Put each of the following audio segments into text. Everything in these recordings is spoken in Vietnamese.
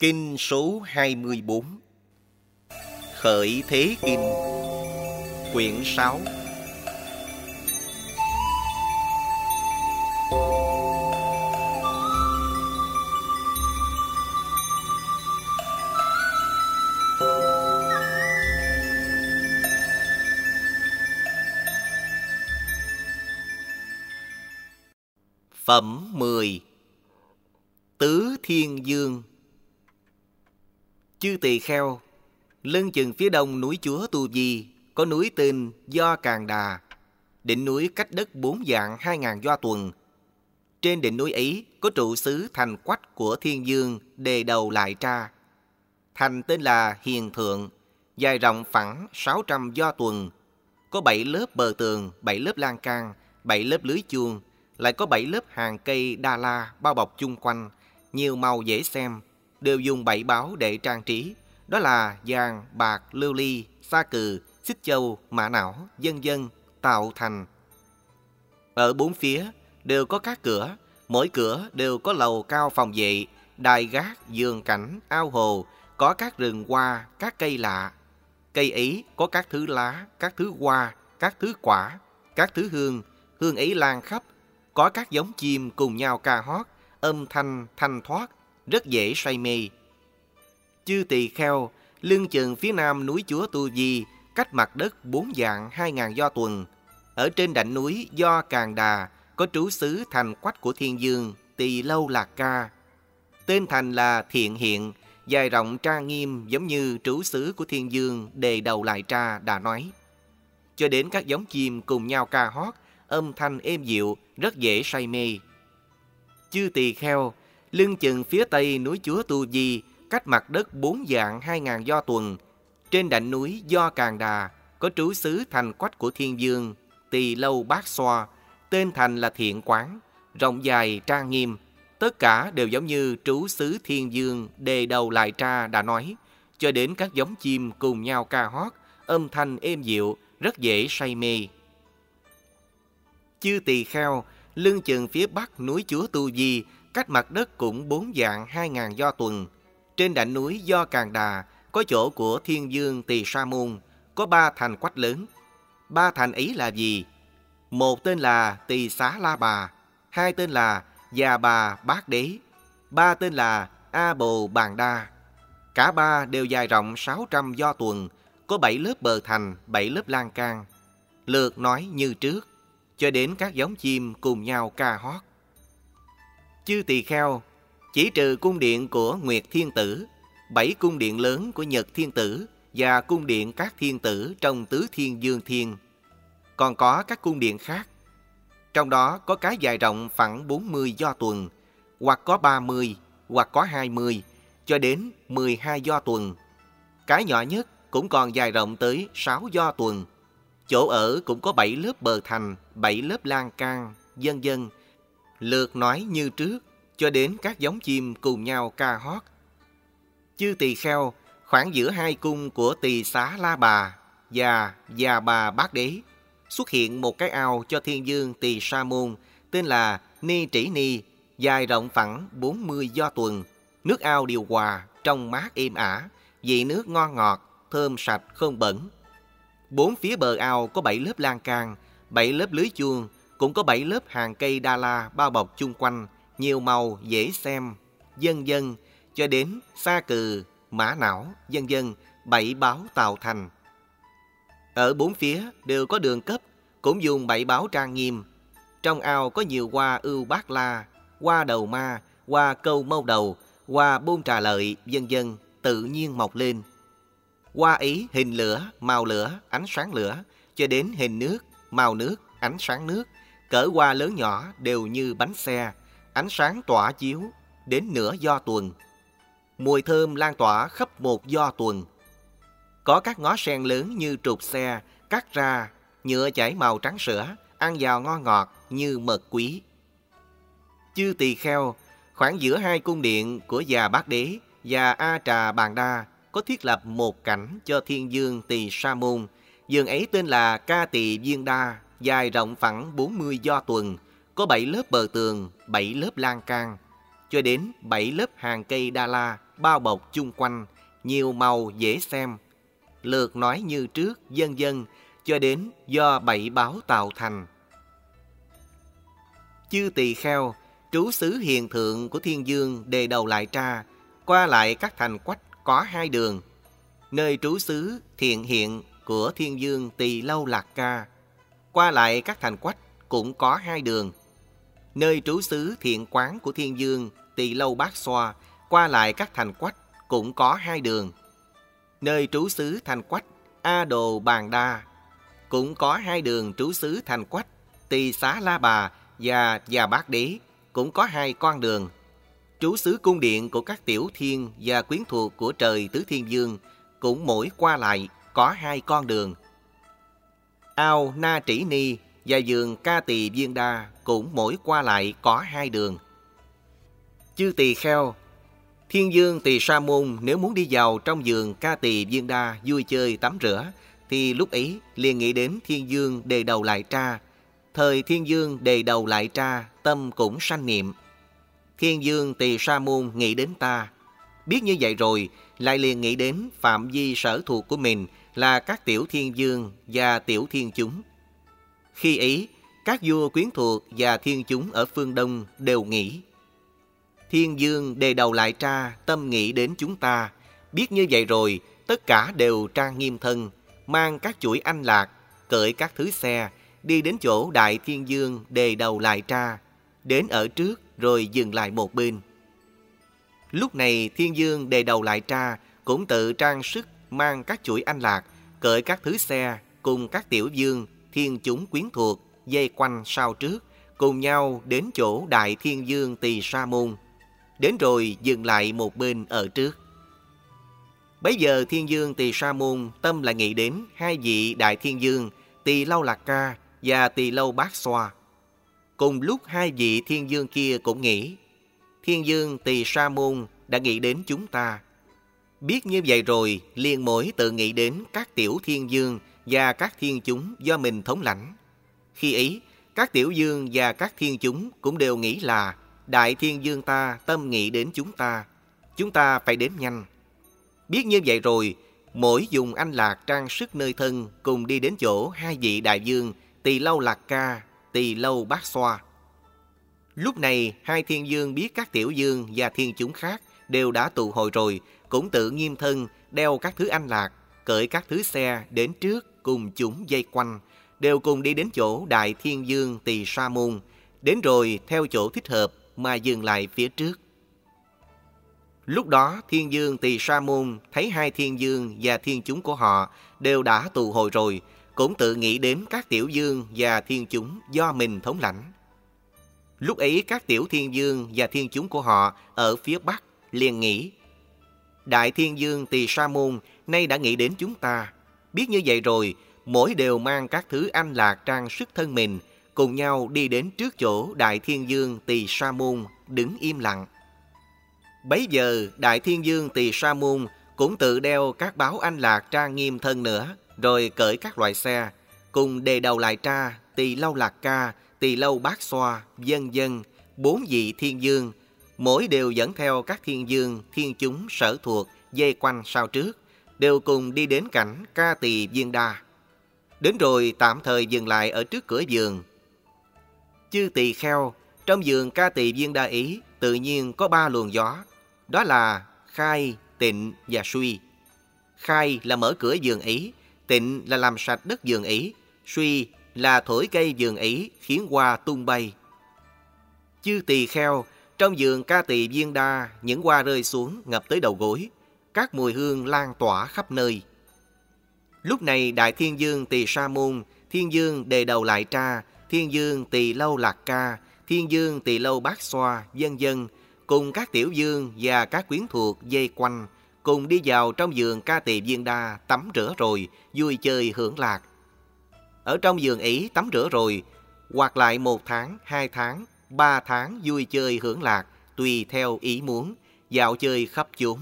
Kinh số 24 Khởi Thế Kinh. Quyển 6 Phẩm 10 Tứ Thiên Dương. Chư Tỳ Kheo Lưng chừng phía đông núi Chúa Tu Di Có núi tên Do Càng Đà Đỉnh núi cách đất bốn dạng hai ngàn do tuần. Trên đỉnh núi ấy có trụ xứ thành quách của Thiên Dương Đề đầu lại tra. Thành tên là Hiền Thượng Dài rộng phẳng 600 do tuần Có bảy lớp bờ tường, bảy lớp lan can, bảy lớp lưới chuông lại có bảy lớp hàng cây đa la bao bọc chung quanh, nhiều màu dễ xem, đều dùng bảy báo để trang trí. Đó là vàng, bạc, lưu ly, sa cừ, xích châu, mã não, dân dân, tạo thành. Ở bốn phía đều có các cửa, mỗi cửa đều có lầu cao phòng vệ, đài gác, giường cảnh, ao hồ, có các rừng hoa, các cây lạ. Cây ấy có các thứ lá, các thứ hoa, các thứ quả, các thứ hương, hương ấy lan khắp, có các giống chim cùng nhau ca hót, âm thanh thanh thoát, rất dễ say mê. Chư tỳ kheo, lưng chừng phía nam núi Chúa Tu Di, cách mặt đất bốn dạng hai ngàn do tuần. Ở trên đỉnh núi do Càng Đà, có trú xứ thành quách của Thiên Dương, Tỳ Lâu Lạc Ca. Tên thành là Thiện Hiện, dài rộng tra nghiêm giống như trú xứ của Thiên Dương đề đầu lại tra đã nói. Cho đến các giống chim cùng nhau ca hót, âm thanh êm dịu, rất dễ say mê. Chư tỳ kheo, lưng chừng phía tây núi Chúa Tu Di, cách mặt đất bốn dạng hai ngàn do tuần. Trên đỉnh núi Do Càng Đà, có trú xứ thành quách của Thiên Dương, tỳ lâu bát xoa, tên thành là Thiện Quán, rộng dài trang nghiêm. Tất cả đều giống như trú xứ Thiên Dương đề đầu lại tra đã nói, cho đến các giống chim cùng nhau ca hót, âm thanh êm dịu, rất dễ say mê. Chư tỳ kheo, lưng chừng phía bắc núi Chúa Tu Di, cách mặt đất cũng bốn dạng hai ngàn do tuần. Trên đỉnh núi Do Càng Đà, có chỗ của Thiên Dương Tỳ Sa Môn, có ba thành quách lớn. Ba thành ấy là gì? Một tên là Tỳ Xá La Bà, hai tên là Già Bà Bát Đế, ba tên là A Bồ Bàn Đa. Cả ba đều dài rộng 600 do tuần, có bảy lớp bờ thành, bảy lớp lan can. Lượt nói như trước cho đến các giống chim cùng nhau ca hót. Chư tỳ kheo, chỉ trừ cung điện của Nguyệt Thiên Tử, bảy cung điện lớn của Nhật Thiên Tử và cung điện các thiên tử trong Tứ Thiên Dương Thiên. Còn có các cung điện khác. Trong đó có cái dài rộng phẳng 40 do tuần, hoặc có 30, hoặc có 20, cho đến 12 do tuần. Cái nhỏ nhất cũng còn dài rộng tới 6 do tuần. Chỗ ở cũng có bảy lớp bờ thành, bảy lớp lan can, dân dân. Lượt nói như trước, cho đến các giống chim cùng nhau ca hót. Chư tỳ kheo, khoảng giữa hai cung của tỳ xá La Bà và Già Bà Bát Đế, xuất hiện một cái ao cho thiên dương tỳ sa môn, tên là Ni Trĩ Ni, dài rộng phẳng 40 do tuần. Nước ao điều hòa, trong mát êm ả, vị nước ngon ngọt, thơm sạch không bẩn. Bốn phía bờ ao có bảy lớp lan can, bảy lớp lưới chuông, cũng có bảy lớp hàng cây đa la bao bọc chung quanh, nhiều màu dễ xem, dân dân, cho đến sa cừ, mã não, dân dân, bảy báo tạo thành. Ở bốn phía đều có đường cấp, cũng dùng bảy báo trang nghiêm. Trong ao có nhiều hoa ưu bát la, hoa đầu ma, hoa câu mâu đầu, hoa bôn trà lợi, dân dân, tự nhiên mọc lên. Hoa ý hình lửa, màu lửa, ánh sáng lửa, cho đến hình nước, màu nước, ánh sáng nước, cỡ hoa lớn nhỏ đều như bánh xe, ánh sáng tỏa chiếu đến nửa do tuần. Mùi thơm lan tỏa khắp một do tuần. Có các ngó sen lớn như trục xe, cắt ra, nhựa chảy màu trắng sữa, ăn vào ngon ngọt như mật quý. Chư tỳ kheo, khoảng giữa hai cung điện của già bát đế và A Trà Bàn Đa có thiết lập một cảnh cho thiên dương tỳ sa môn. Dương ấy tên là Ca Tỳ Viên Đa, dài rộng phẳng 40 do tuần, có 7 lớp bờ tường, 7 lớp lan can. cho đến bảy lớp hàng cây đa la bao bọc chung quanh, nhiều màu dễ xem. Lượt nói như trước, dân dân, cho đến do bảy báo tạo thành. Chư tỳ kheo, trú xứ hiền thượng của thiên dương đề đầu lại tra, qua lại các thành quách có hai đường. Nơi trú xứ thiện hiện của thiên dương tỳ lâu lạc ca, qua lại các thành quách cũng có hai đường. Nơi trú xứ thiện quán của thiên dương tỳ lâu bát xoa, qua lại các thành quách cũng có hai đường. Nơi trú xứ thành quách A Đồ Bàn Đa cũng có hai đường trú xứ thành quách Tỳ Xá La Bà và Già Bát Đế cũng có hai con đường. Trú xứ cung điện của các tiểu thiên và quyến thuộc của trời tứ thiên dương cũng mỗi qua lại có hai con đường. Ao Na Trĩ Ni và giường Ca Tỳ Viên Đa cũng mỗi qua lại có hai đường. Chư tỳ kheo, Thiên dương tỳ sa môn nếu muốn đi vào trong giường Ca Tỳ Viên Đa vui chơi tắm rửa, thì lúc ấy liền nghĩ đến thiên dương đề đầu lại tra. Thời thiên dương đề đầu lại tra, tâm cũng sanh niệm. Thiên dương tỳ sa môn nghĩ đến ta. Biết như vậy rồi, lại liền nghĩ đến phạm vi sở thuộc của mình là các tiểu thiên dương và tiểu thiên chúng. Khi ấy, các vua quyến thuộc và thiên chúng ở phương Đông đều nghĩ. Thiên dương đề đầu lại tra, tâm nghĩ đến chúng ta. Biết như vậy rồi, tất cả đều trang nghiêm thân, mang các chuỗi anh lạc, cởi các thứ xe, đi đến chỗ đại thiên dương đề đầu lại tra, đến ở trước rồi dừng lại một bên. Lúc này thiên dương đề đầu lại tra cũng tự trang sức mang các chuỗi anh lạc, cởi các thứ xe cùng các tiểu dương, thiên chúng quyến thuộc, dây quanh sau trước, cùng nhau đến chỗ đại thiên dương tỳ sa môn. Đến rồi dừng lại một bên ở trước. Bấy giờ thiên dương tỳ sa môn tâm lại nghĩ đến hai vị đại thiên dương tỳ lâu lạc ca và tỳ lâu bát xoa. Cùng lúc hai vị thiên dương kia cũng nghĩ, thiên dương tỳ sa môn đã nghĩ đến chúng ta. Biết như vậy rồi, liền mỗi tự nghĩ đến các tiểu thiên dương và các thiên chúng do mình thống lãnh. Khi ấy, các tiểu dương và các thiên chúng cũng đều nghĩ là Đại thiên dương ta tâm nghĩ đến chúng ta, chúng ta phải đến nhanh. Biết như vậy rồi, mỗi dùng anh lạc trang sức nơi thân cùng đi đến chỗ hai vị đại dương tỳ lâu lạc ca, tỳ lâu bát xoa. Lúc này, hai thiên dương biết các tiểu dương và thiên chúng khác đều đã tụ hồi rồi, cũng tự nghiêm thân, đeo các thứ anh lạc, cởi các thứ xe đến trước cùng chúng dây quanh, đều cùng đi đến chỗ đại thiên dương tỳ sa môn, đến rồi theo chỗ thích hợp mà dừng lại phía trước. Lúc đó thiên dương tỳ sa môn thấy hai thiên dương và thiên chúng của họ đều đã tụ hồi rồi, cũng tự nghĩ đến các tiểu dương và thiên chúng do mình thống lãnh. Lúc ấy các tiểu thiên dương và thiên chúng của họ ở phía bắc liền nghĩ Đại thiên dương tỳ sa môn nay đã nghĩ đến chúng ta. Biết như vậy rồi, mỗi đều mang các thứ anh lạc trang sức thân mình, cùng nhau đi đến trước chỗ Đại Thiên Dương Tỳ Sa Môn đứng im lặng. Bấy giờ Đại Thiên Dương Tỳ Sa Môn cũng tự đeo các báo anh lạc trang nghiêm thân nữa, rồi cởi các loại xe, cùng đề đầu lại tra, tỳ lâu lạc ca, tỳ lâu bát xoa, dân dân, bốn vị thiên dương, mỗi đều dẫn theo các thiên dương, thiên chúng sở thuộc, dây quanh sau trước, đều cùng đi đến cảnh ca tỳ viên đa. Đến rồi tạm thời dừng lại ở trước cửa giường, Chư tỳ kheo, trong giường ca tỳ viên đa ý tự nhiên có ba luồng gió. Đó là khai, tịnh và suy. Khai là mở cửa giường ý, tịnh là làm sạch đất giường ý, suy là thổi cây giường ý khiến hoa tung bay. Chư tỳ kheo, trong giường ca tỳ viên đa, những hoa rơi xuống ngập tới đầu gối, các mùi hương lan tỏa khắp nơi. Lúc này Đại Thiên Dương Tỳ Sa Môn, Thiên Dương đề đầu lại tra, Thiên Dương Tỳ Lâu Lạc Ca, Thiên Dương Tỳ Lâu Bát Xoa, dân dân, cùng các tiểu dương và các quyến thuộc dây quanh, cùng đi vào trong giường ca tỳ viên đa tắm rửa rồi, vui chơi hưởng lạc. Ở trong giường ấy tắm rửa rồi, hoặc lại một tháng, hai tháng, ba tháng vui chơi hưởng lạc, tùy theo ý muốn, dạo chơi khắp chốn.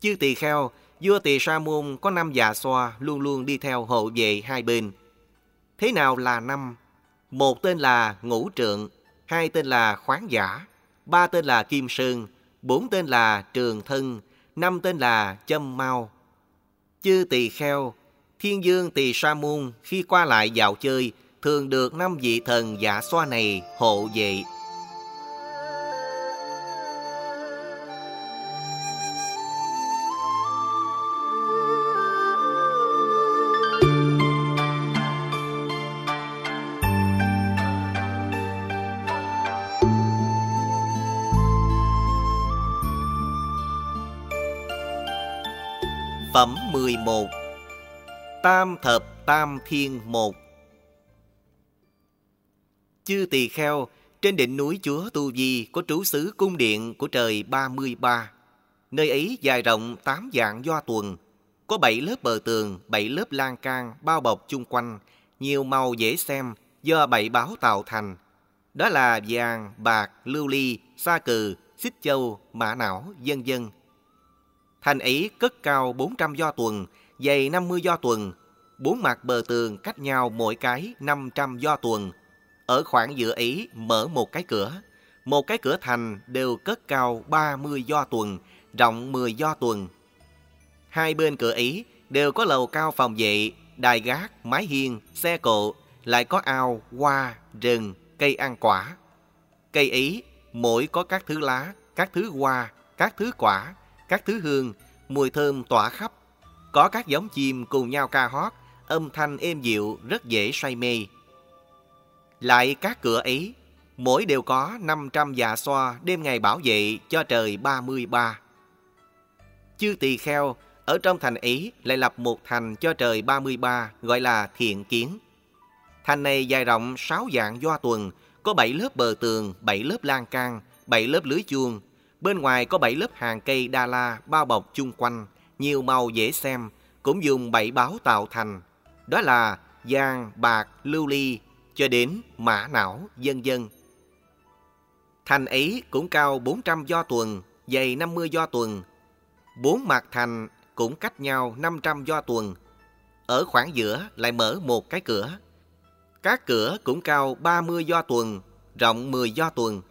Chư tỳ kheo, vua tỳ sa môn có năm già xoa luôn luôn đi theo hộ vệ hai bên. Thế nào là năm? Một tên là ngũ trượng, hai tên là khoáng giả, ba tên là Kim Sơn, bốn tên là Trường Thân, năm tên là Châm Mau. Chư tỳ kheo, Thiên Dương tỳ sa môn khi qua lại dạo chơi, thường được năm vị thần giả xoa này hộ vệ. Phẩm 11 Tam thập tam thiên một Chư tỳ kheo, trên đỉnh núi Chúa Tu Di có trú xứ cung điện của trời 33. Nơi ấy dài rộng 8 dạng do tuần, có 7 lớp bờ tường, 7 lớp lan can bao bọc chung quanh, nhiều màu dễ xem do bảy báo tạo thành. Đó là vàng, bạc, lưu ly, sa cừ, xích châu, mã não, dân dân. Thành ấy cất cao 400 do tuần, dày 50 do tuần, bốn mặt bờ tường cách nhau mỗi cái 500 do tuần. Ở khoảng giữa ý mở một cái cửa. Một cái cửa thành đều cất cao 30 do tuần, rộng 10 do tuần. Hai bên cửa ý đều có lầu cao phòng vệ, đài gác, mái hiên, xe cộ, lại có ao, hoa, rừng, cây ăn quả. Cây ý mỗi có các thứ lá, các thứ hoa, các thứ quả, các thứ hương, mùi thơm tỏa khắp. Có các giống chim cùng nhau ca hót, âm thanh êm dịu rất dễ say mê. Lại các cửa ấy, mỗi đều có 500 dạ xoa đêm ngày bảo vệ cho trời 33. Chư tỳ kheo, ở trong thành ấy lại lập một thành cho trời 33 gọi là thiện kiến. Thành này dài rộng 6 dạng doa tuần, có 7 lớp bờ tường, 7 lớp lan can, 7 lớp lưới chuông. Bên ngoài có 7 lớp hàng cây đa la bao bọc chung quanh, nhiều màu dễ xem, cũng dùng bảy báo tạo thành. Đó là giang, bạc, lưu ly, cho đến mã não, dân dân. Thành ấy cũng cao 400 do tuần, dày 50 do tuần. Bốn mặt thành cũng cách nhau 500 do tuần. Ở khoảng giữa lại mở một cái cửa. Các cửa cũng cao 30 do tuần, rộng 10 do tuần.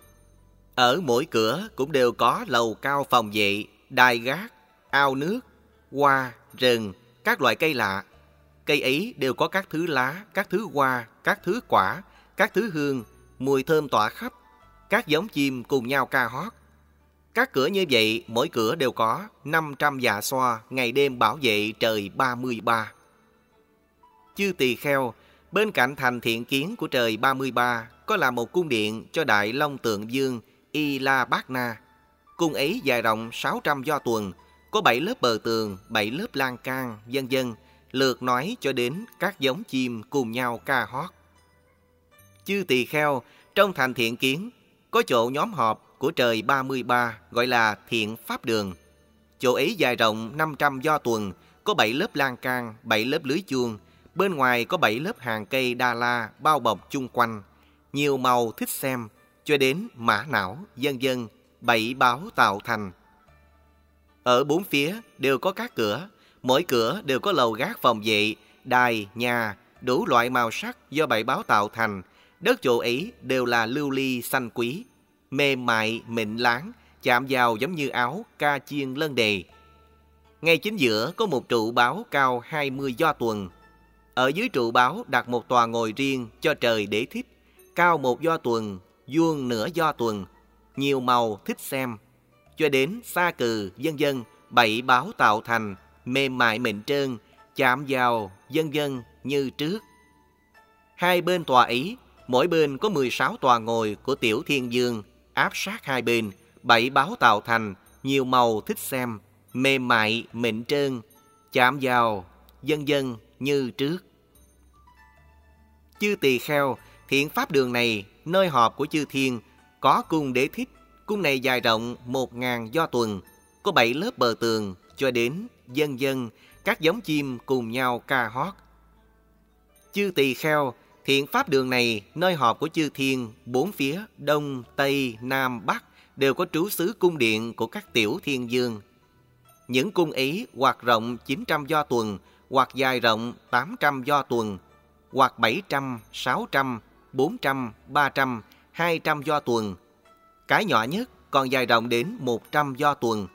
Ở mỗi cửa cũng đều có lầu cao phòng vệ, đài gác, ao nước, hoa, rừng, các loại cây lạ. Cây ấy đều có các thứ lá, các thứ hoa, các thứ quả, các thứ hương, mùi thơm tỏa khắp. Các giống chim cùng nhau ca hót. Các cửa như vậy, mỗi cửa đều có 500 dạ xoa ngày đêm bảo vệ trời 33. Chư tỳ kheo, bên cạnh thành thiện kiến của trời 33 có là một cung điện cho Đại Long Tượng Dương Y La Bát Na. Cung ấy dài rộng 600 do tuần, có 7 lớp bờ tường, 7 lớp lan can, dân dân, lượt nói cho đến các giống chim cùng nhau ca hót. Chư tỳ kheo, trong thành thiện kiến, có chỗ nhóm họp của trời 33 gọi là thiện pháp đường. Chỗ ấy dài rộng 500 do tuần, có 7 lớp lan can, 7 lớp lưới chuông, bên ngoài có 7 lớp hàng cây đa la bao bọc chung quanh, nhiều màu thích xem, cho đến mã não, dân dân, bảy báo tạo thành. Ở bốn phía đều có các cửa, mỗi cửa đều có lầu gác phòng vệ, đài, nhà, đủ loại màu sắc do bảy báo tạo thành. Đất chỗ ấy đều là lưu ly xanh quý, mềm mại, mịn láng, chạm vào giống như áo ca chiên lân đề. Ngay chính giữa có một trụ báo cao 20 do tuần. Ở dưới trụ báo đặt một tòa ngồi riêng cho trời để thích, cao một do tuần, vuông nửa do tuần, nhiều màu thích xem. Cho đến xa cừ, dân dân, bảy báo tạo thành, mềm mại mịn trơn, chạm vào, dân dân như trước. Hai bên tòa ý mỗi bên có 16 tòa ngồi của tiểu thiên dương, áp sát hai bên, bảy báo tạo thành, nhiều màu thích xem, mềm mại, mịn trơn, chạm vào, dân dân như trước. Chư tỳ kheo, thiện pháp đường này, nơi họp của chư thiên, có cung đế thích, cung này dài rộng 1.000 do tuần, có 7 lớp bờ tường, cho đến dân dân, các giống chim cùng nhau ca hót. Chư tỳ kheo, thiện pháp đường này, nơi họp của chư thiên, bốn phía, đông, tây, nam, bắc, đều có trú xứ cung điện của các tiểu thiên dương. Những cung ấy hoặc rộng 900 do tuần, hoặc dài rộng 800 do tuần, hoặc 700, 600, 400, 300, 200 do tuần. Cái nhỏ nhất còn dài rộng đến 100 do tuần.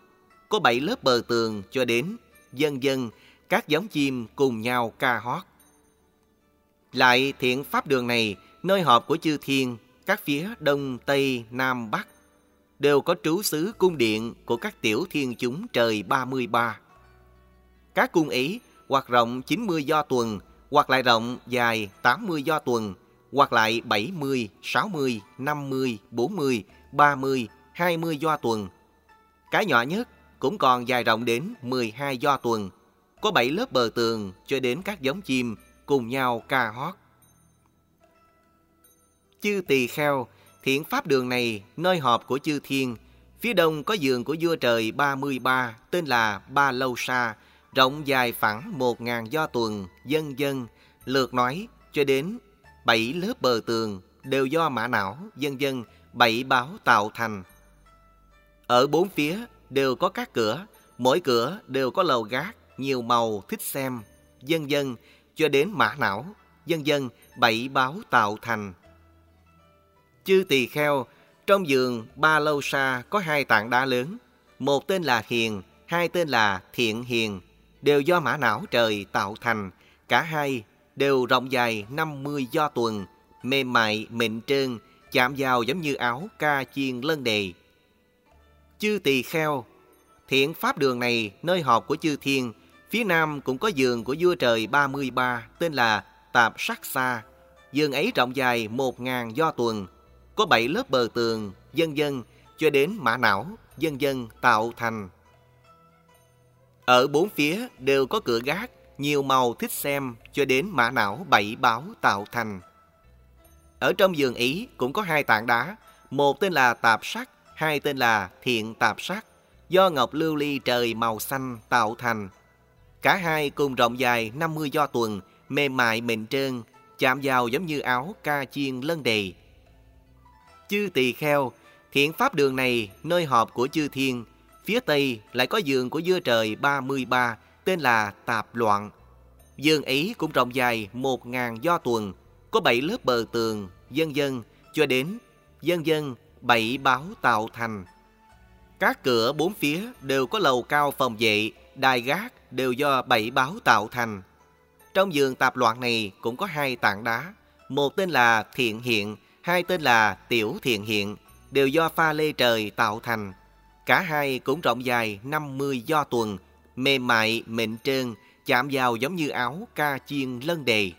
Có 7 lớp bờ tường cho đến dân dân các giống chim cùng nhau ca hót. Lại thiện pháp đường này, nơi họp của chư thiên, các phía đông, tây, nam, bắc, đều có trú xứ cung điện của các tiểu thiên chúng trời 33. Các cung ấy hoặc rộng 90 do tuần, hoặc lại rộng dài 80 do tuần, hoặc lại 70, 60, 50, 40, 30, 20 do tuần. Cái nhỏ nhất cũng còn dài rộng đến 12 do tuần, có 7 lớp bờ tường cho đến các giống chim cùng nhau ca hót. Chư tỳ kheo, thiện pháp đường này, nơi họp của chư thiên, phía đông có giường của vua trời 33 tên là Ba Lâu Sa, rộng dài phẳng 1.000 do tuần, dân dân, lượt nói cho đến 7 lớp bờ tường đều do mã não, dân dân, bảy báo tạo thành. Ở bốn phía đều có các cửa, mỗi cửa đều có lầu gác, nhiều màu thích xem, dân dân, cho đến mã não, dân dân, bảy báo tạo thành. Chư tỳ kheo, trong giường ba lâu sa có hai tảng đá lớn, một tên là hiền, hai tên là thiện hiền, đều do mã não trời tạo thành, cả hai đều rộng dài 50 do tuần, mềm mại, mịn trơn, chạm vào giống như áo ca chiên lân đề. Chư tỳ kheo, thiện pháp đường này nơi họp của chư thiên, phía nam cũng có giường của vua trời 33 tên là Tạp Sắc Sa. Giường ấy rộng dài 1.000 do tuần, có 7 lớp bờ tường, dân dân, cho đến mã não, dân dân tạo thành. Ở bốn phía đều có cửa gác, nhiều màu thích xem cho đến mã não bảy báo tạo thành. Ở trong giường ý cũng có hai tảng đá, một tên là tạp sắc, hai tên là thiện tạp sắc, do ngọc lưu ly trời màu xanh tạo thành. Cả hai cùng rộng dài 50 do tuần, mềm mại mịn trơn, chạm vào giống như áo ca chiên lân đề. Chư tỳ kheo, thiện pháp đường này, nơi họp của chư thiên, Phía tây lại có giường của dưa trời 33 tên là Tạp Loạn. Giường ấy cũng rộng dài 1.000 do tuần, có 7 lớp bờ tường, dân dân, cho đến dân dân bảy báo tạo thành. Các cửa bốn phía đều có lầu cao phòng vệ, đài gác đều do bảy báo tạo thành. Trong giường tạp loạn này cũng có hai tảng đá, một tên là Thiện Hiện, hai tên là Tiểu Thiện Hiện, đều do pha lê trời tạo thành. Cả hai cũng rộng dài 50 do tuần, mềm mại, mịn trơn, chạm vào giống như áo ca chiên lân đề.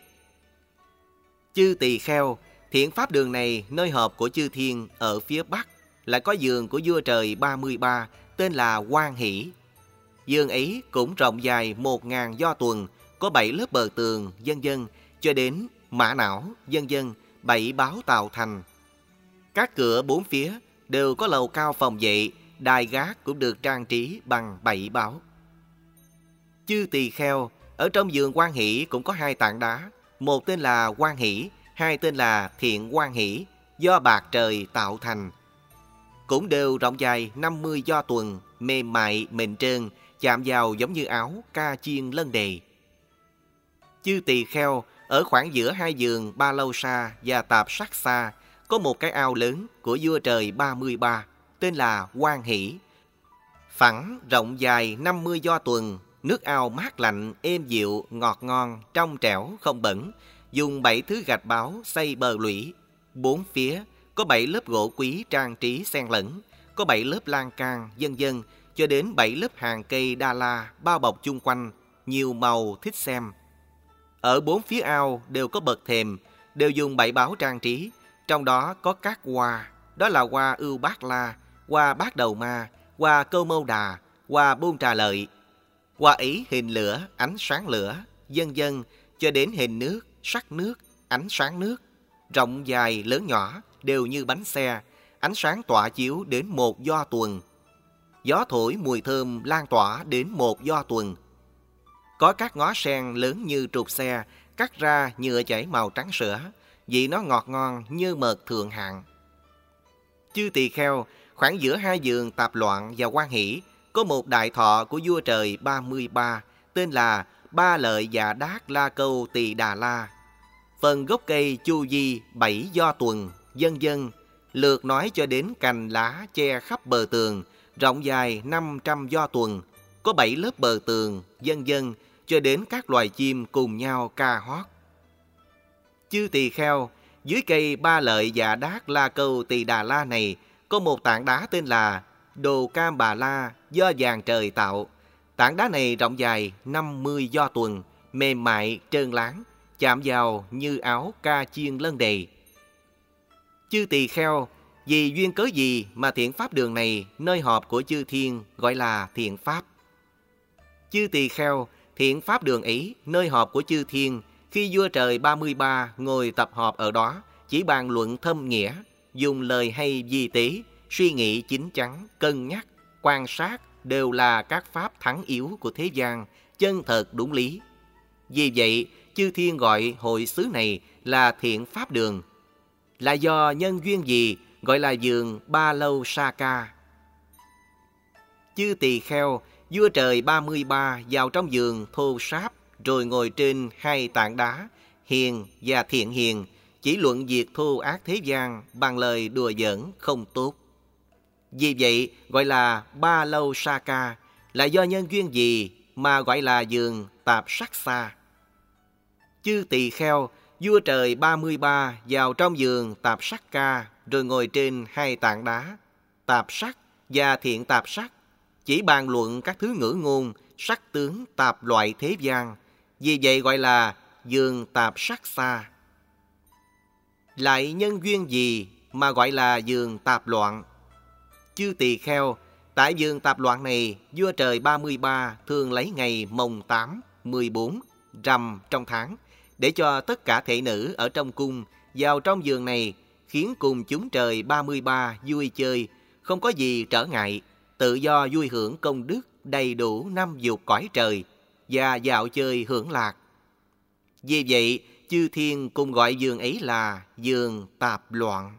Chư tỳ kheo, thiện pháp đường này nơi họp của chư thiên ở phía bắc, lại có giường của vua trời 33 tên là Quan Hỷ. Giường ấy cũng rộng dài 1.000 do tuần, có 7 lớp bờ tường, dân dân, cho đến mã não, dân dân, bảy báo tạo thành. Các cửa bốn phía đều có lầu cao phòng vệ, đài gác cũng được trang trí bằng bảy báo. Chư tỳ kheo, ở trong giường quan hỷ cũng có hai tảng đá, một tên là quan hỷ, hai tên là thiện quan hỷ, do bạc trời tạo thành. Cũng đều rộng dài 50 do tuần, mềm mại, mịn trơn, chạm vào giống như áo, ca chiên lân đề. Chư tỳ kheo, ở khoảng giữa hai giường ba lâu sa và tạp sắc Sa có một cái ao lớn của vua trời 33 tên là Quan Hỷ. Phẳng rộng dài 50 do tuần, nước ao mát lạnh, êm dịu, ngọt ngon, trong trẻo, không bẩn. Dùng bảy thứ gạch báo xây bờ lũy. Bốn phía có bảy lớp gỗ quý trang trí xen lẫn, có bảy lớp lan can, dân dân, cho đến bảy lớp hàng cây đa la bao bọc chung quanh, nhiều màu thích xem. Ở bốn phía ao đều có bậc thềm, đều dùng bảy báo trang trí, trong đó có các hoa, đó là hoa ưu bát la, hoa bát đầu ma, hoa câu mâu đà, hoa buôn trà lợi, qua ý hình lửa, ánh sáng lửa, dân dân, cho đến hình nước, sắc nước, ánh sáng nước, rộng dài, lớn nhỏ, đều như bánh xe, ánh sáng tỏa chiếu đến một do tuần. Gió thổi mùi thơm lan tỏa đến một do tuần. Có các ngó sen lớn như trục xe, cắt ra nhựa chảy màu trắng sữa, vị nó ngọt ngon như mật thượng hạng. Chư tỳ kheo Khoảng giữa hai giường tạp loạn và quan hỷ, có một đại thọ của vua trời 33, tên là Ba Lợi và Đát La Câu Tỳ Đà La. Phần gốc cây chu di bảy do tuần, dân dân, lượt nói cho đến cành lá che khắp bờ tường, rộng dài 500 do tuần, có bảy lớp bờ tường, dân dân, cho đến các loài chim cùng nhau ca hót. Chư tỳ kheo, dưới cây ba lợi dạ đát la câu tỳ đà la này, có một tảng đá tên là Đồ Cam Bà La do vàng trời tạo. Tảng đá này rộng dài 50 do tuần, mềm mại, trơn láng, chạm vào như áo ca chiên lân đầy. Chư tỳ kheo, vì duyên cớ gì mà thiện pháp đường này, nơi họp của chư thiên, gọi là thiện pháp? Chư tỳ kheo, thiện pháp đường ấy, nơi họp của chư thiên, khi vua trời 33 ngồi tập họp ở đó, chỉ bàn luận thâm nghĩa, dùng lời hay di tế, suy nghĩ chính chắn, cân nhắc, quan sát đều là các pháp thắng yếu của thế gian, chân thật đúng lý. Vì vậy, chư thiên gọi hội xứ này là thiện pháp đường. Là do nhân duyên gì gọi là giường Ba Lâu Sa Ca. Chư tỳ kheo, vua trời 33 vào trong giường thô sáp rồi ngồi trên hai tảng đá, hiền và thiện hiền, chỉ luận việc thô ác thế gian bằng lời đùa giỡn không tốt. Vì vậy gọi là Ba Lâu Sa Ca là do nhân duyên gì mà gọi là giường tạp sắc xa. Chư tỳ kheo, vua trời 33 vào trong giường tạp sắc ca rồi ngồi trên hai tảng đá, tạp sắc và thiện tạp sắc, chỉ bàn luận các thứ ngữ ngôn, sắc tướng tạp loại thế gian, vì vậy gọi là giường tạp sắc xa. Lại nhân duyên gì mà gọi là giường tạp loạn? Chư tỳ kheo, tại giường tạp loạn này, vua trời 33 thường lấy ngày mồng 8, 14, rằm trong tháng, để cho tất cả thể nữ ở trong cung vào trong giường này, khiến cùng chúng trời 33 vui chơi, không có gì trở ngại, tự do vui hưởng công đức đầy đủ năm dục cõi trời và dạo chơi hưởng lạc. Vì vậy, chư thiên cùng gọi giường ấy là giường tạp loạn.